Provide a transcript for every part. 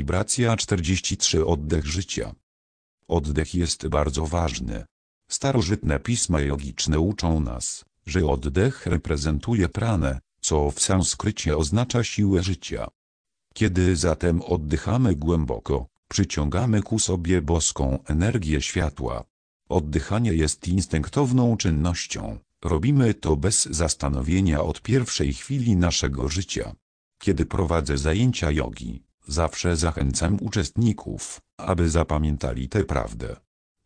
Wibracja 43 Oddech życia. Oddech jest bardzo ważny. Starożytne pisma jogiczne uczą nas, że oddech reprezentuje pranę, co w sanskrycie oznacza siłę życia. Kiedy zatem oddychamy głęboko, przyciągamy ku sobie boską energię światła. Oddychanie jest instynktowną czynnością, robimy to bez zastanowienia od pierwszej chwili naszego życia. Kiedy prowadzę zajęcia jogi, zawsze zachęcam uczestników, aby zapamiętali tę prawdę.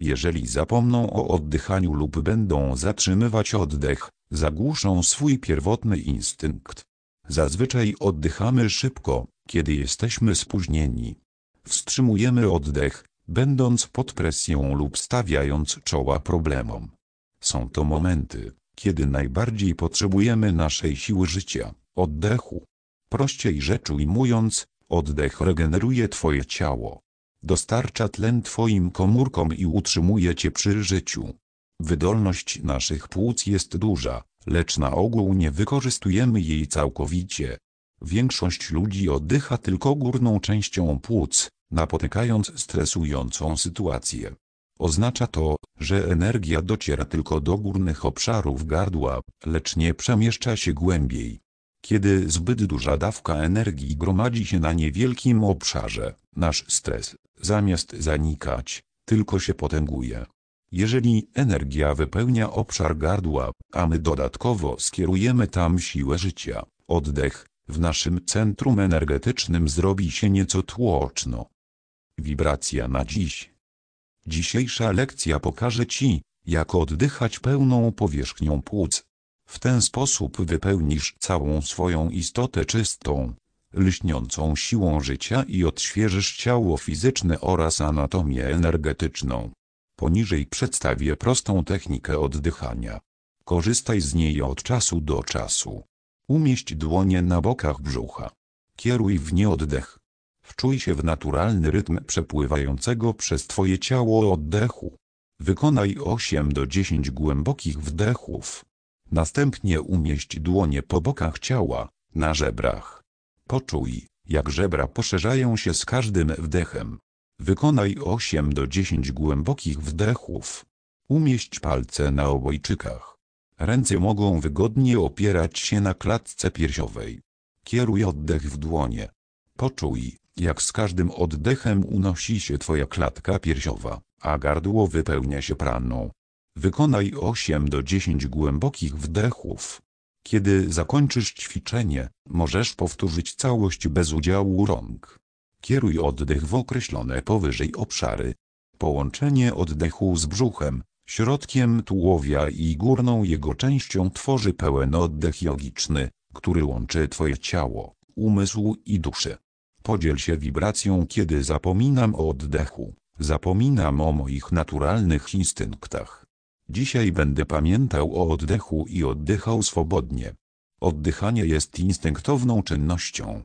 Jeżeli zapomną o oddychaniu lub będą zatrzymywać oddech, zagłuszą swój pierwotny instynkt. Zazwyczaj oddychamy szybko, kiedy jesteśmy spóźnieni. Wstrzymujemy oddech, będąc pod presją lub stawiając czoła problemom. Są to momenty, kiedy najbardziej potrzebujemy naszej siły życia, oddechu. Prościej rzecz ujmując, oddech regeneruje Twoje ciało. Dostarcza tlen Twoim komórkom i utrzymuje Cię przy życiu. Wydolność naszych płuc jest duża, lecz na ogół nie wykorzystujemy jej całkowicie. Większość ludzi oddycha tylko górną częścią płuc, napotykając stresującą sytuację. Oznacza to, że energia dociera tylko do górnych obszarów gardła, lecz nie przemieszcza się głębiej. Kiedy zbyt duża dawka energii gromadzi się na niewielkim obszarze, nasz stres, zamiast zanikać, tylko się potęguje. Jeżeli energia wypełnia obszar gardła, a my dodatkowo skierujemy tam siłę życia, oddech, w naszym centrum energetycznym zrobi się nieco tłoczno. Wibracja na dziś. Dzisiejsza lekcja pokaże Ci, jak oddychać pełną powierzchnią płuc. W ten sposób wypełnisz całą swoją istotę czystą, lśniącą siłą życia i odświeżysz ciało fizyczne oraz anatomię energetyczną. Poniżej przedstawię prostą technikę oddychania. Korzystaj z niej od czasu do czasu. Umieść dłonie na bokach brzucha. Kieruj w nie oddech. Wczuj się w naturalny rytm przepływającego przez Twoje ciało oddechu. Wykonaj 8 do 10 głębokich wdechów. Następnie umieść dłonie po bokach ciała, na żebrach. Poczuj, jak żebra poszerzają się z każdym wdechem. Wykonaj 8 do 10 głębokich wdechów. Umieść palce na obojczykach. Ręce mogą wygodnie opierać się na klatce piersiowej. Kieruj oddech w dłonie. Poczuj, jak z każdym oddechem unosi się Twoja klatka piersiowa, a gardło wypełnia się praną. Wykonaj 8 do 10 głębokich wdechów. Kiedy zakończysz ćwiczenie, możesz powtórzyć całość bez udziału rąk. Kieruj oddech w określone powyżej obszary. Połączenie oddechu z brzuchem, środkiem tułowia i górną jego częścią tworzy pełen oddech jogiczny, który łączy Twoje ciało, umysł i duszę. Podziel się wibracją kiedy zapominam o oddechu, zapominam o moich naturalnych instynktach. Dzisiaj będę pamiętał o oddechu i oddychał swobodnie. Oddychanie jest instynktowną czynnością,